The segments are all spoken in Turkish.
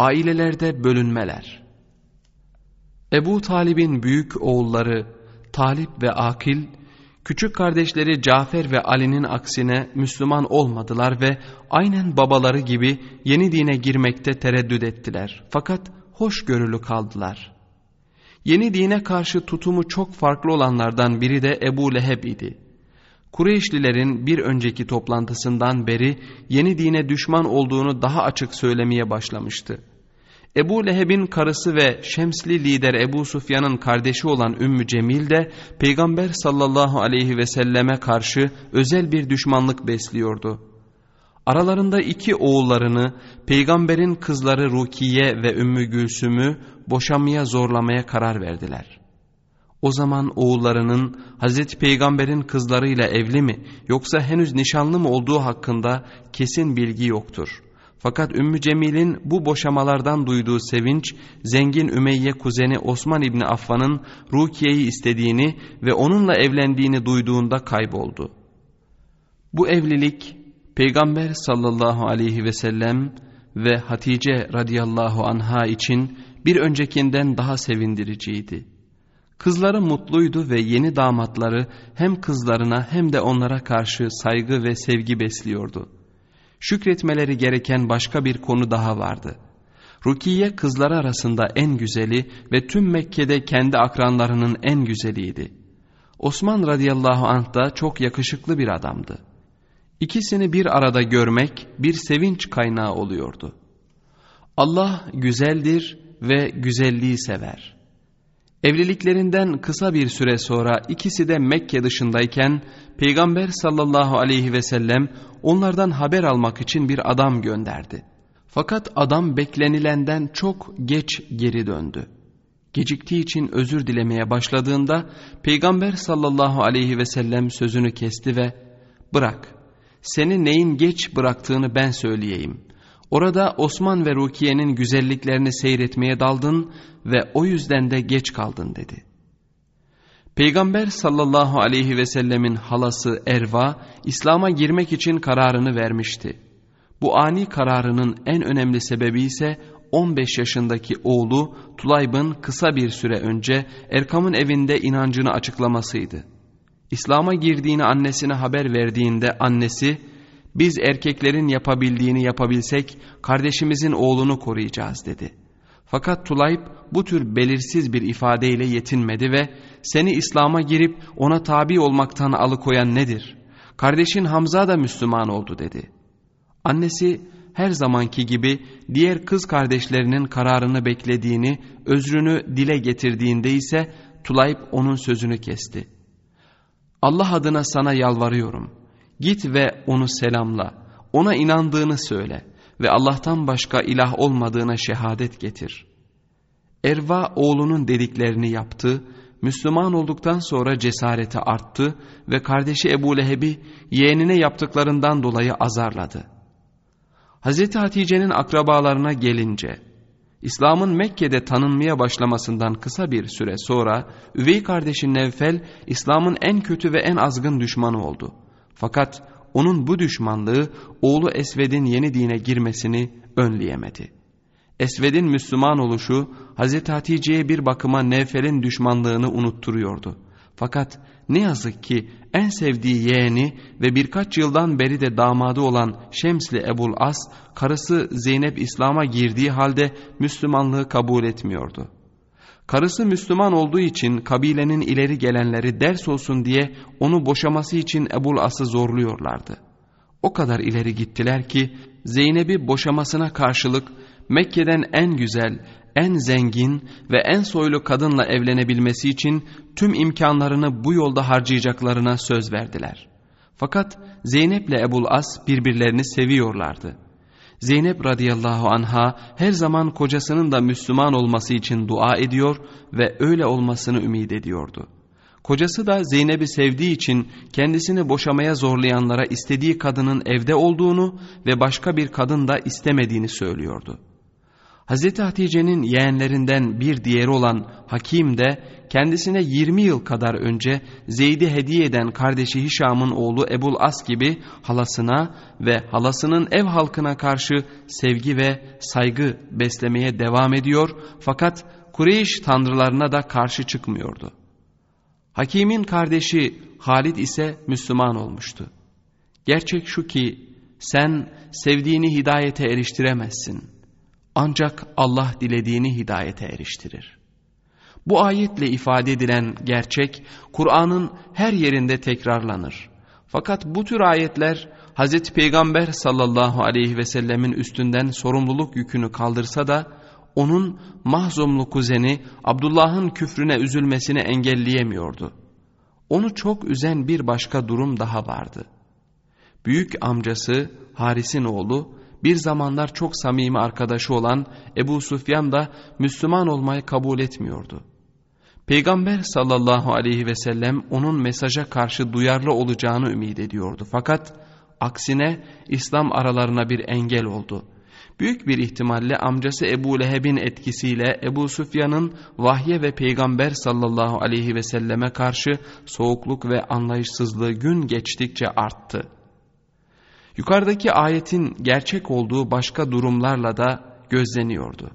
Ailelerde bölünmeler Ebu Talib'in büyük oğulları Talip ve Akil, küçük kardeşleri Cafer ve Ali'nin aksine Müslüman olmadılar ve aynen babaları gibi yeni dine girmekte tereddüt ettiler. Fakat hoşgörülü kaldılar. Yeni dine karşı tutumu çok farklı olanlardan biri de Ebu Leheb idi. Kureyşlilerin bir önceki toplantısından beri yeni dine düşman olduğunu daha açık söylemeye başlamıştı. Ebu Leheb'in karısı ve Şemsli lider Ebu Sufyan'ın kardeşi olan Ümmü Cemil de Peygamber sallallahu aleyhi ve selleme karşı özel bir düşmanlık besliyordu. Aralarında iki oğullarını peygamberin kızları Rukiye ve Ümmü Gülsüm'ü boşamaya zorlamaya karar verdiler. O zaman oğullarının Hazreti Peygamber'in kızlarıyla evli mi yoksa henüz nişanlı mı olduğu hakkında kesin bilgi yoktur. Fakat Ümmü Cemil'in bu boşamalardan duyduğu sevinç, zengin Ümeyye kuzeni Osman İbni Affan'ın Rukiye'yi istediğini ve onunla evlendiğini duyduğunda kayboldu. Bu evlilik Peygamber sallallahu aleyhi ve sellem ve Hatice radıyallahu anha için bir öncekinden daha sevindiriciydi. Kızları mutluydu ve yeni damatları hem kızlarına hem de onlara karşı saygı ve sevgi besliyordu. Şükretmeleri gereken başka bir konu daha vardı. Rukiye kızları arasında en güzeli ve tüm Mekke'de kendi akranlarının en güzeliydi. Osman radıyallahu anh da çok yakışıklı bir adamdı. İkisini bir arada görmek bir sevinç kaynağı oluyordu. Allah güzeldir ve güzelliği sever. Evliliklerinden kısa bir süre sonra ikisi de Mekke dışındayken Peygamber sallallahu aleyhi ve sellem onlardan haber almak için bir adam gönderdi. Fakat adam beklenilenden çok geç geri döndü. Geciktiği için özür dilemeye başladığında Peygamber sallallahu aleyhi ve sellem sözünü kesti ve ''Bırak, seni neyin geç bıraktığını ben söyleyeyim. Orada Osman ve Rukiye'nin güzelliklerini seyretmeye daldın ve o yüzden de geç kaldın dedi. Peygamber sallallahu aleyhi ve sellemin halası Erva, İslam'a girmek için kararını vermişti. Bu ani kararının en önemli sebebi ise 15 yaşındaki oğlu Tulayb'ın kısa bir süre önce Erkam'ın evinde inancını açıklamasıydı. İslam'a girdiğini annesine haber verdiğinde annesi biz erkeklerin yapabildiğini yapabilsek kardeşimizin oğlunu koruyacağız dedi. Fakat Tulayb bu tür belirsiz bir ifadeyle yetinmedi ve seni İslam'a girip ona tabi olmaktan alıkoyan nedir? Kardeşin Hamza da Müslüman oldu dedi. Annesi her zamanki gibi diğer kız kardeşlerinin kararını beklediğini, özrünü dile getirdiğinde ise Tulayb onun sözünü kesti. Allah adına sana yalvarıyorum.'' Git ve onu selamla, ona inandığını söyle ve Allah'tan başka ilah olmadığına şehadet getir. Erva oğlunun dediklerini yaptı, Müslüman olduktan sonra cesareti arttı ve kardeşi Ebu Leheb'i yeğenine yaptıklarından dolayı azarladı. Hz. Hatice'nin akrabalarına gelince, İslam'ın Mekke'de tanınmaya başlamasından kısa bir süre sonra üvey kardeşi Nevfel İslam'ın en kötü ve en azgın düşmanı oldu. Fakat onun bu düşmanlığı oğlu Esved'in yeni dine girmesini önleyemedi. Esved'in Müslüman oluşu Hazreti Hatice'ye bir bakıma Nevfel'in düşmanlığını unutturuyordu. Fakat ne yazık ki en sevdiği yeğeni ve birkaç yıldan beri de damadı olan Şemsli Ebul As, karısı Zeynep İslam'a girdiği halde Müslümanlığı kabul etmiyordu. Karısı Müslüman olduğu için kabilenin ileri gelenleri ders olsun diye onu boşaması için Ebul As'ı zorluyorlardı. O kadar ileri gittiler ki Zeynep'i boşamasına karşılık Mekke'den en güzel, en zengin ve en soylu kadınla evlenebilmesi için tüm imkanlarını bu yolda harcayacaklarına söz verdiler. Fakat Zeynep ile Ebul As birbirlerini seviyorlardı. Zeynep radıyallahu anha her zaman kocasının da Müslüman olması için dua ediyor ve öyle olmasını ümit ediyordu. Kocası da Zeynep'i sevdiği için kendisini boşamaya zorlayanlara istediği kadının evde olduğunu ve başka bir kadın da istemediğini söylüyordu. Hazreti Hatice'nin yeğenlerinden bir diğeri olan Hakim de kendisine 20 yıl kadar önce Zeyd'i hediye eden kardeşi Hişam'ın oğlu Ebul As gibi halasına ve halasının ev halkına karşı sevgi ve saygı beslemeye devam ediyor fakat Kureyş tanrılarına da karşı çıkmıyordu. Hakim'in kardeşi Halid ise Müslüman olmuştu. Gerçek şu ki sen sevdiğini hidayete eriştiremezsin. Ancak Allah dilediğini hidayete eriştirir. Bu ayetle ifade edilen gerçek Kur'an'ın her yerinde tekrarlanır. Fakat bu tür ayetler Hz. Peygamber sallallahu aleyhi ve sellemin üstünden sorumluluk yükünü kaldırsa da onun mahzumlu kuzeni Abdullah'ın küfrüne üzülmesini engelleyemiyordu. Onu çok üzen bir başka durum daha vardı. Büyük amcası Haris'in oğlu bir zamanlar çok samimi arkadaşı olan Ebu Sufyan da Müslüman olmayı kabul etmiyordu. Peygamber sallallahu aleyhi ve sellem onun mesaja karşı duyarlı olacağını ümit ediyordu. Fakat aksine İslam aralarına bir engel oldu. Büyük bir ihtimalle amcası Ebu Leheb'in etkisiyle Ebu Sufyan'ın vahye ve Peygamber sallallahu aleyhi ve selleme karşı soğukluk ve anlayışsızlığı gün geçtikçe arttı. Yukarıdaki ayetin gerçek olduğu başka durumlarla da gözleniyordu.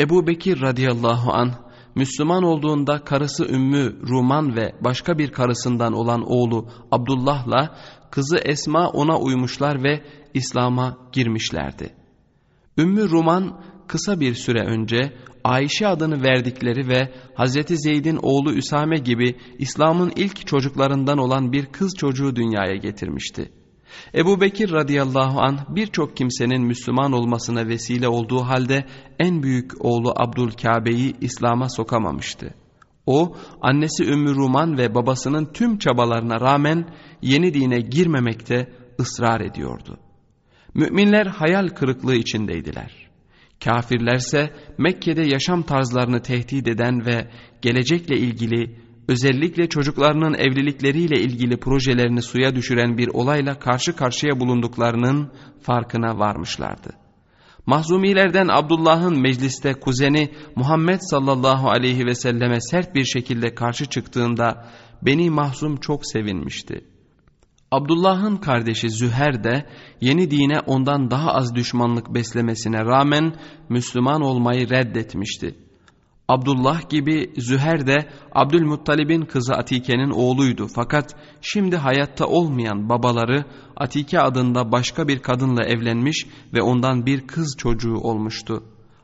Ebu Bekir radıyallahu an Müslüman olduğunda karısı Ümmü Ruman ve başka bir karısından olan oğlu Abdullah'la kızı Esma ona uymuşlar ve İslam'a girmişlerdi. Ümmü Ruman kısa bir süre önce Ayşe adını verdikleri ve Hazreti Zeyd'in oğlu Üsame gibi İslam'ın ilk çocuklarından olan bir kız çocuğu dünyaya getirmişti. Ebu Bekir radıyallahu an birçok kimsenin Müslüman olmasına vesile olduğu halde en büyük oğlu Abdülkabe'yi İslam'a sokamamıştı. O annesi Ümmü Ruman ve babasının tüm çabalarına rağmen yeni dine girmemekte ısrar ediyordu. Müminler hayal kırıklığı içindeydiler. Kafirlerse Mekke'de yaşam tarzlarını tehdit eden ve gelecekle ilgili özellikle çocuklarının evlilikleriyle ilgili projelerini suya düşüren bir olayla karşı karşıya bulunduklarının farkına varmışlardı. Mahzumilerden Abdullah'ın mecliste kuzeni Muhammed sallallahu aleyhi ve selleme sert bir şekilde karşı çıktığında Beni Mahzum çok sevinmişti. Abdullah'ın kardeşi Züher de yeni dine ondan daha az düşmanlık beslemesine rağmen Müslüman olmayı reddetmişti. Abdullah gibi Züher de Abdülmuttalib'in kızı Atike'nin oğluydu fakat şimdi hayatta olmayan babaları Atike adında başka bir kadınla evlenmiş ve ondan bir kız çocuğu olmuştu.